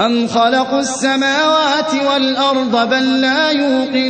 أَمْ خَلَقُوا السَّمَاوَاتِ وَالْأَرْضَ بَل لَّا يُوقِنُونَ